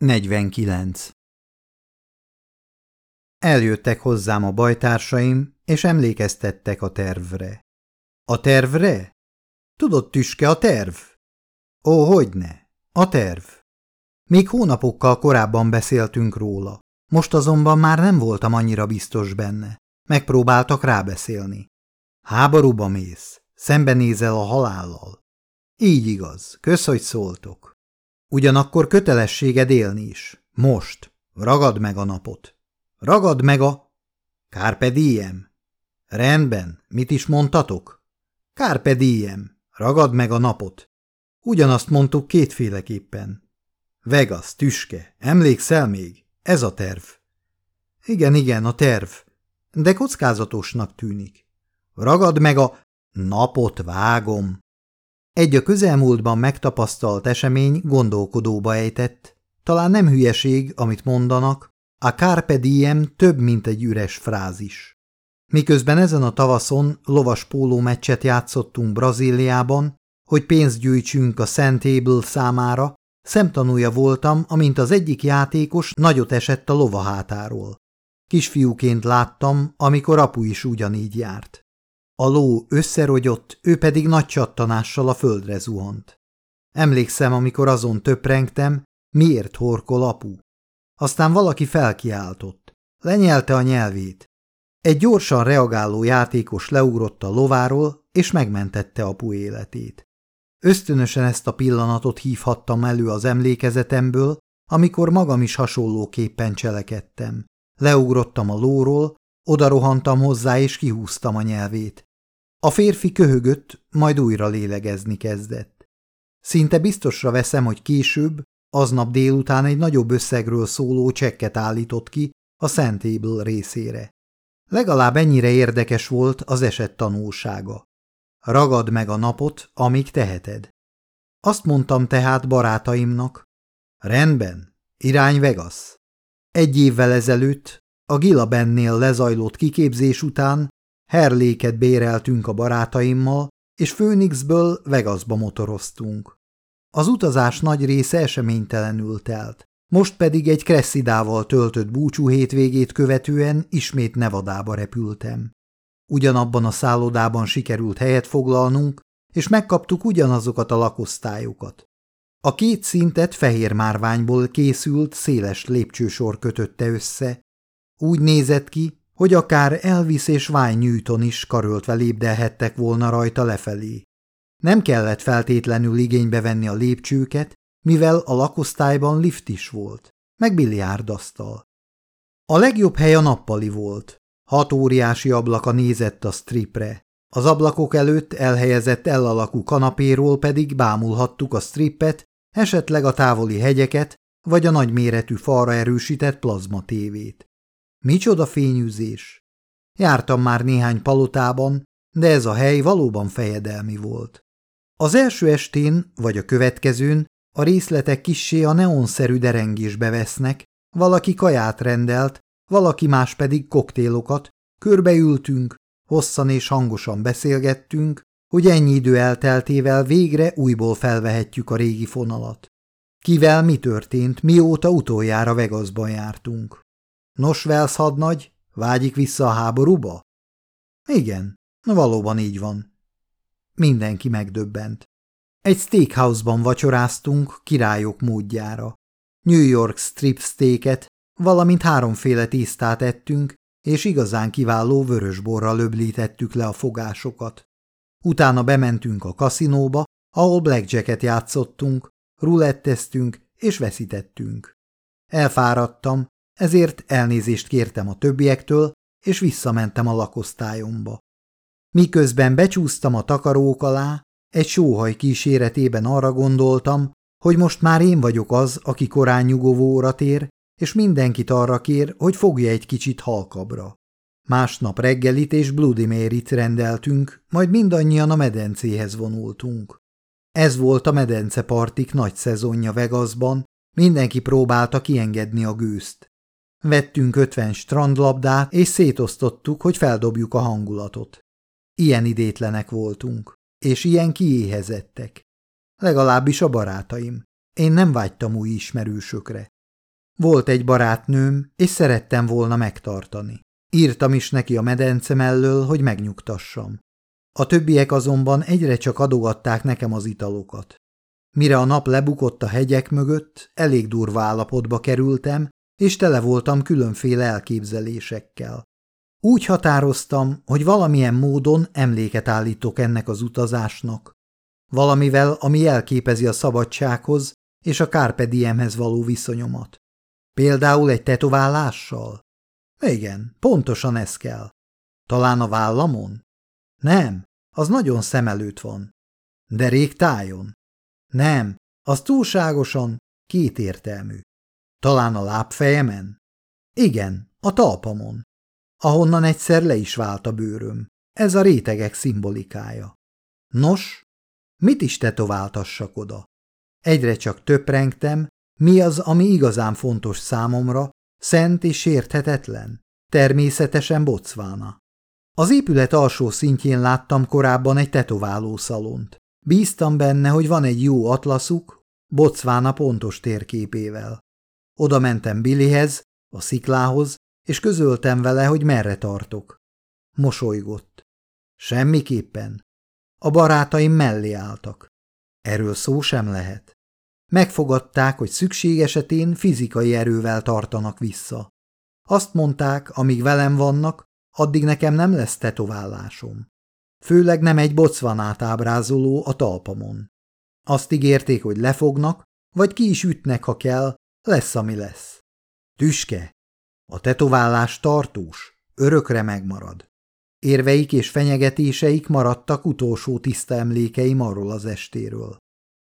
49. Eljöttek hozzám a bajtársaim, és emlékeztettek a tervre. A tervre? Tudod, Tüske, a terv? Ó, hogyne, a terv. Még hónapokkal korábban beszéltünk róla. Most azonban már nem voltam annyira biztos benne. Megpróbáltak rábeszélni. Háborúba mész, szembenézel a halállal. Így igaz, kösz, hogy szóltok. Ugyanakkor kötelességed élni is. Most. Ragad meg a napot. Ragad meg a... Carpe diem. Rendben. Mit is mondtatok? Carpe diem. Ragad meg a napot. Ugyanazt mondtuk kétféleképpen. Vegas, tüske, emlékszel még? Ez a terv. Igen, igen, a terv. De kockázatosnak tűnik. Ragad meg a... Napot vágom. Egy a közelmúltban megtapasztalt esemény gondolkodóba ejtett. Talán nem hülyeség, amit mondanak, a carpe diem több, mint egy üres frázis. Miközben ezen a tavaszon lovas póló meccset játszottunk Brazíliában, hogy pénzt gyűjtsünk a Table számára, szemtanúja voltam, amint az egyik játékos nagyot esett a lova hátáról. Kisfiúként láttam, amikor apu is ugyanígy járt. A ló összerogyott, ő pedig nagy csattanással a földre zuhant. Emlékszem, amikor azon töprengtem, miért horkol apu. Aztán valaki felkiáltott. Lenyelte a nyelvét. Egy gyorsan reagáló játékos leugrott a lováról, és megmentette apu életét. Ösztönösen ezt a pillanatot hívhattam elő az emlékezetemből, amikor magam is hasonlóképpen cselekedtem. Leugrottam a lóról, odarohantam hozzá és kihúztam a nyelvét. A férfi köhögött, majd újra lélegezni kezdett. Szinte biztosra veszem, hogy később, aznap délután egy nagyobb összegről szóló csekket állított ki a Szentéből részére. Legalább ennyire érdekes volt az eset tanulsága. Ragad meg a napot, amíg teheted. Azt mondtam tehát barátaimnak, rendben, irány Vegas. Egy évvel ezelőtt, a Gila Bennél lezajlott kiképzés után Herléket béreltünk a barátaimmal, és Phoenixből Vegasba motoroztunk. Az utazás nagy része eseménytelenül telt. Most pedig egy kresszidával töltött búcsú hétvégét követően ismét Nevadába repültem. Ugyanabban a szállodában sikerült helyet foglalnunk, és megkaptuk ugyanazokat a lakosztályokat. A két szintet fehér márványból készült széles lépcsősor kötötte össze. Úgy nézett ki, hogy akár Elvis és Wine Newton is karöltve lépdelhettek volna rajta lefelé. Nem kellett feltétlenül igénybe venni a lépcsőket, mivel a lakosztályban lift is volt, meg biliárdasztal. A legjobb hely a nappali volt. Hat óriási ablaka nézett a stripre. Az ablakok előtt elhelyezett elalakú kanapéról pedig bámulhattuk a strippet, esetleg a távoli hegyeket, vagy a nagyméretű falra erősített plazmatévét. Micsoda fényűzés! Jártam már néhány palotában, de ez a hely valóban fejedelmi volt. Az első estén, vagy a következőn a részletek kissé a neonszerű derengésbe vesznek, valaki kaját rendelt, valaki más pedig koktélokat, körbeültünk, hosszan és hangosan beszélgettünk, hogy ennyi idő elteltével végre újból felvehetjük a régi fonalat. Kivel mi történt, mióta utoljára Vegasban jártunk? Nos, Wells hadnagy, vágyik vissza a háborúba? Igen, valóban így van. Mindenki megdöbbent. Egy steakhouse-ban vacsoráztunk királyok módjára. New York strip steaket, valamint háromféle tisztát ettünk, és igazán kiváló vörösborra löblítettük le a fogásokat. Utána bementünk a kaszinóba, ahol blackjacket játszottunk, ruletteztünk és veszítettünk. Elfáradtam, ezért elnézést kértem a többiektől, és visszamentem a lakosztályomba. Miközben becsúsztam a takarók alá, egy sóhaj kíséretében arra gondoltam, hogy most már én vagyok az, aki korán nyugovóra tér, és mindenkit arra kér, hogy fogja egy kicsit halkabra. Másnap reggelit és Bloody Mary-t rendeltünk, majd mindannyian a medencéhez vonultunk. Ez volt a medencepartik nagy szezonja Vegasban, mindenki próbálta kiengedni a gőzt. Vettünk ötven strandlabdát, és szétosztottuk, hogy feldobjuk a hangulatot. Ilyen idétlenek voltunk, és ilyen kiéhezettek. Legalábbis a barátaim. Én nem vágytam új ismerősökre. Volt egy barátnőm, és szerettem volna megtartani. Írtam is neki a medence mellől, hogy megnyugtassam. A többiek azonban egyre csak adogatták nekem az italokat. Mire a nap lebukott a hegyek mögött, elég durva állapotba kerültem, és tele voltam különféle elképzelésekkel. Úgy határoztam, hogy valamilyen módon emléket állítok ennek az utazásnak. Valamivel, ami jelképezi a szabadsághoz és a Carpe Diemhez való viszonyomat. Például egy tetoválással? Igen, pontosan ez kell. Talán a vállamon? Nem, az nagyon szem előtt van. De tájon? Nem, az túlságosan kétértelmű. Talán a lábfejemen? Igen, a talpamon. Ahonnan egyszer le is vált a bőröm. Ez a rétegek szimbolikája. Nos, mit is tetováltassak oda? Egyre csak töprengtem, mi az, ami igazán fontos számomra, szent és sérthetetlen? Természetesen Bocvána. Az épület alsó szintjén láttam korábban egy tetoválószalont. Bíztam benne, hogy van egy jó atlaszuk, Bocvána pontos térképével. Oda mentem Billyhez, a sziklához, és közöltem vele, hogy merre tartok. Mosolygott. Semmiképpen. A barátaim mellé álltak. Erről szó sem lehet. Megfogadták, hogy szükség esetén fizikai erővel tartanak vissza. Azt mondták, amíg velem vannak, addig nekem nem lesz tetoválásom. Főleg nem egy bocvanát ábrázoló a talpamon. Azt ígérték, hogy lefognak, vagy ki is ütnek, ha kell, lesz, ami lesz. Tüske, a tetoválás tartós, örökre megmarad. Érveik és fenyegetéseik maradtak utolsó tiszta emlékeim arról az estéről.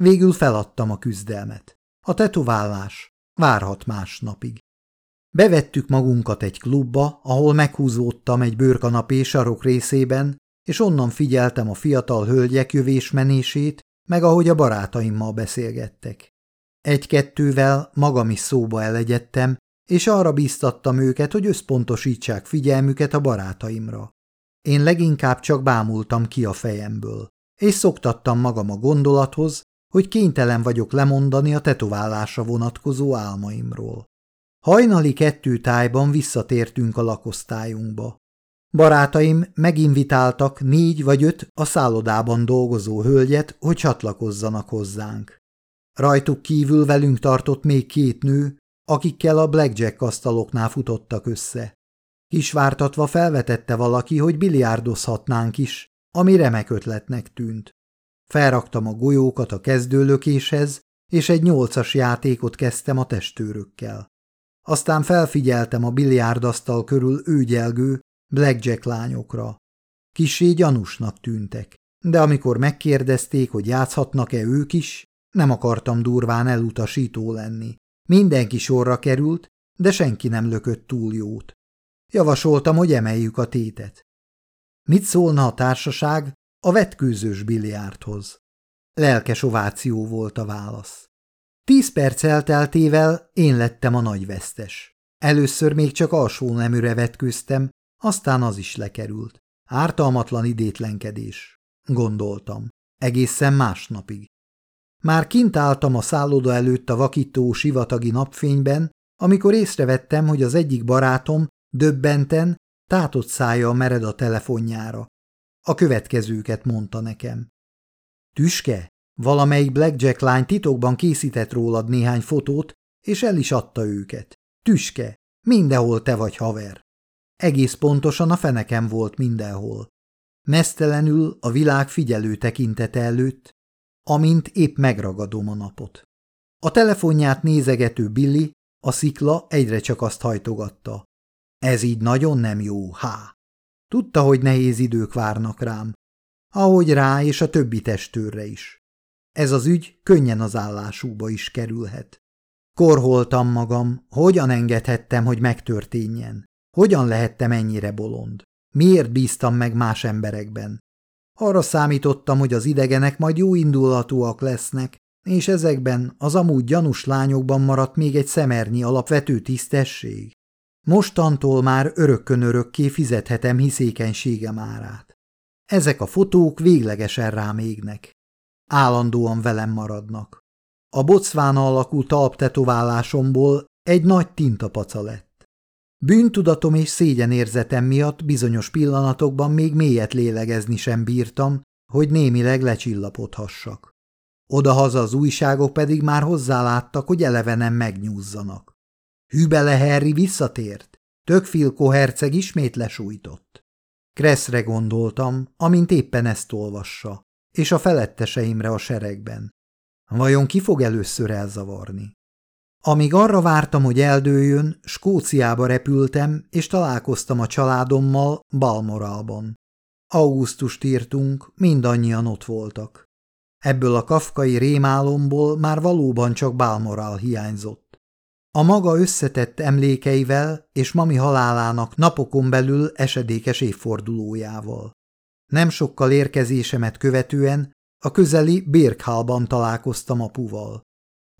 Végül feladtam a küzdelmet. A tetoválás várhat másnapig. Bevettük magunkat egy klubba, ahol meghúzódtam egy bőrkanapé sarok részében, és onnan figyeltem a fiatal hölgyek jövésmenését, meg ahogy a barátaimmal beszélgettek. Egy-kettővel magam is szóba elegyedtem, és arra bíztattam őket, hogy összpontosítsák figyelmüket a barátaimra. Én leginkább csak bámultam ki a fejemből, és szoktattam magam a gondolathoz, hogy kénytelen vagyok lemondani a tetoválásra vonatkozó álmaimról. Hajnali kettő tájban visszatértünk a lakosztályunkba. Barátaim meginvitáltak négy vagy öt a szállodában dolgozó hölgyet, hogy csatlakozzanak hozzánk. Rajtuk kívül velünk tartott még két nő, akikkel a blackjack asztaloknál futottak össze. Kisvártatva felvetette valaki, hogy biliárdozhatnánk is, ami remek ötletnek tűnt. Felraktam a golyókat a kezdőlökéshez, és egy nyolcas játékot kezdtem a testőrökkel. Aztán felfigyeltem a biliárdasztal körül őgyelgő blackjack lányokra. Kisé gyanúsnak tűntek, de amikor megkérdezték, hogy játszhatnak-e ők is, nem akartam durván elutasító lenni. Mindenki sorra került, de senki nem lökött túl jót. Javasoltam, hogy emeljük a tétet. Mit szólna a társaság a vetkőzős biliárdhoz? Lelkes ováció volt a válasz. Tíz perc elteltével én lettem a nagy vesztes. Először még csak alsó neműre vetkőztem, aztán az is lekerült. Ártalmatlan idétlenkedés, gondoltam, egészen másnapig. Már kint álltam a szálloda előtt a vakító sivatagi napfényben, amikor észrevettem, hogy az egyik barátom döbbenten, tátott szája mered a telefonjára. A következőket mondta nekem. Tüske, valamelyik Blackjack lány titokban készített rólad néhány fotót, és el is adta őket. Tüske, mindenhol te vagy haver. Egész pontosan a fenekem volt mindenhol. Mesztelenül a világ figyelő tekintete előtt, amint épp megragadom a napot. A telefonját nézegető Billy, a szikla egyre csak azt hajtogatta. Ez így nagyon nem jó, há. Tudta, hogy nehéz idők várnak rám, ahogy rá és a többi testőrre is. Ez az ügy könnyen az állásúba is kerülhet. Korholtam magam, hogyan engedhettem, hogy megtörténjen. Hogyan lehettem ennyire bolond? Miért bíztam meg más emberekben? Arra számítottam, hogy az idegenek majd jó indulatúak lesznek, és ezekben az amúgy gyanús lányokban maradt még egy szemernyi alapvető tisztesség. Mostantól már örökkön örökké fizethetem hiszékenységem árát. Ezek a fotók véglegesen rám égnek. Állandóan velem maradnak. A bocvána alakú talptetoválásomból egy nagy tintapaca lett. Bűntudatom és szégyenérzetem miatt bizonyos pillanatokban még mélyet lélegezni sem bírtam, hogy némileg lecsillapodhassak. Odahaza az újságok pedig már hozzáláttak, hogy elevenen megnyúzzanak. Hübele Harry visszatért, Tökfilkó herceg ismét lesújtott. Kresszre gondoltam, amint éppen ezt olvassa, és a feletteseimre a seregben. Vajon ki fog először elzavarni? Amíg arra vártam, hogy eldőjön, Skóciába repültem, és találkoztam a családommal Balmoralban. Augusztust írtunk, mindannyian ott voltak. Ebből a kafkai rémálomból már valóban csak Balmoral hiányzott. A maga összetett emlékeivel és mami halálának napokon belül esedékes évfordulójával. Nem sokkal érkezésemet követően a közeli Birkhálban találkoztam apuval.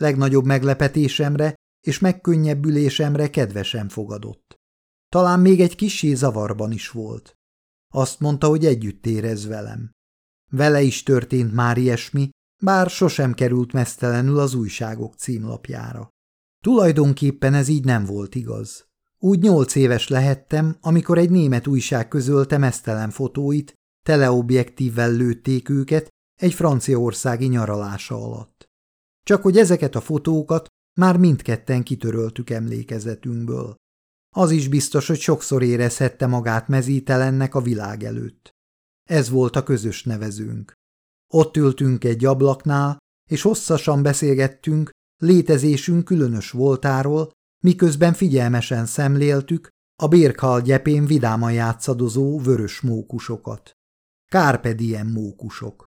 Legnagyobb meglepetésemre és megkönnyebbülésemre kedvesen fogadott. Talán még egy kisé zavarban is volt. Azt mondta, hogy együtt érez velem. Vele is történt már ilyesmi, bár sosem került mesztelenül az újságok címlapjára. Tulajdonképpen ez így nem volt igaz. Úgy nyolc éves lehettem, amikor egy német újság közölte mesztelen fotóit, teleobjektívvel lőtték őket egy franciaországi nyaralása alatt. Csak hogy ezeket a fotókat már mindketten kitöröltük emlékezetünkből. Az is biztos, hogy sokszor érezhette magát mezítelennek a világ előtt. Ez volt a közös nevezőnk. Ott ültünk egy ablaknál, és hosszasan beszélgettünk létezésünk különös voltáról, miközben figyelmesen szemléltük a bérkhal gyepén vidáman játszadozó vörös mókusokat. Kárpe diem mókusok.